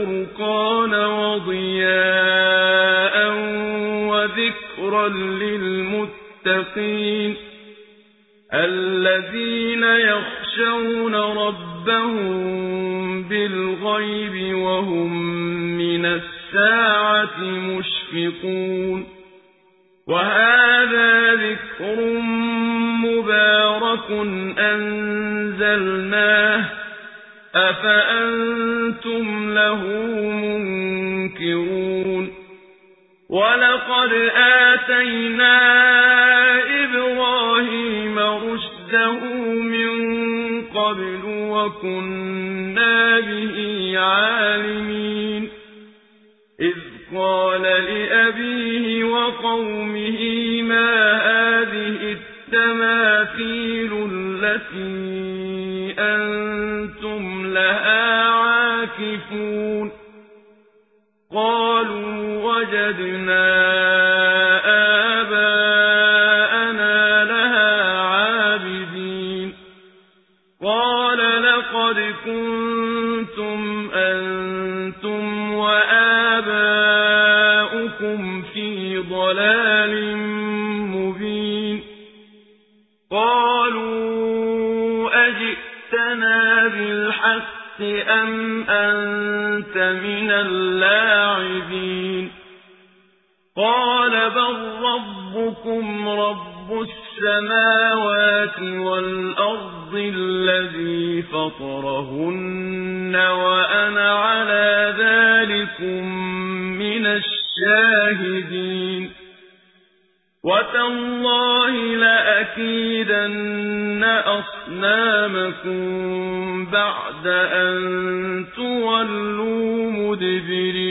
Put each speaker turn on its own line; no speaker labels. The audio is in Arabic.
الْفُرْقَانَ وَضِيَاءً وَذِكْرًا لِّلْمُتَّقِينَ الَّذِينَ يَخْشَوْنَ رَبَّهُم بِالْغَيْبِ وَهُم مِّنَ السَّاعَةِ مُشْفِقُونَ وَهَٰذَا ذِكْرٌ مُّبَارَكٌ أَنزَلْنَاهُ أَفَأَنتُمْ لَهُ مُنكِرُونَ وَلَقَدْ آتَيْنَا إِبْرَاهِيمَ رُشْدَهُ مِن قَبْلُ وَكُنَّا بِهِ عَالِمِينَ إِذْ قَالَ لِأَبِيهِ وَقَوْمِهِ لَهَا عَاكِفُونَ قَالُوا وَجَدْنَا آبَاءَنَا لَهَا عَابِدِينَ قَالَ لَقَدْ كُنتُمْ أَنتُمْ بِالْحَقِّ أَمْ أَنتَ مِنَ اللاعبين قَالَ بَل رَّبُّكُمْ رَبُّ السَّمَاوَاتِ وَالْأَرْضِ الَّذِي فَطَرَهُنَّ وَأَنَا وتالله لَأَكِيدَنَّ أَصْنَامَكُمْ بَعْدَ أَن تُوَلُّوا مُدْبِرِينَ